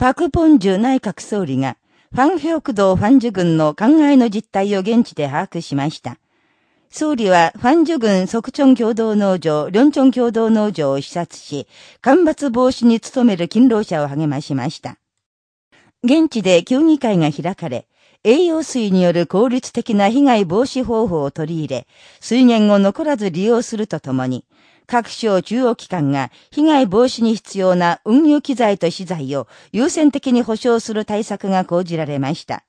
パク・ポンジュ内閣総理が、ファンヒョクドファンジュ軍の考えの実態を現地で把握しました。総理はファンジュ軍即チョン共同農場、リョンチョン共同農場を視察し、干ばつ防止に努める勤労者を励ましました。現地で協議会が開かれ、栄養水による効率的な被害防止方法を取り入れ、水源を残らず利用するとともに、各省中央機関が被害防止に必要な運輸機材と資材を優先的に保障する対策が講じられました。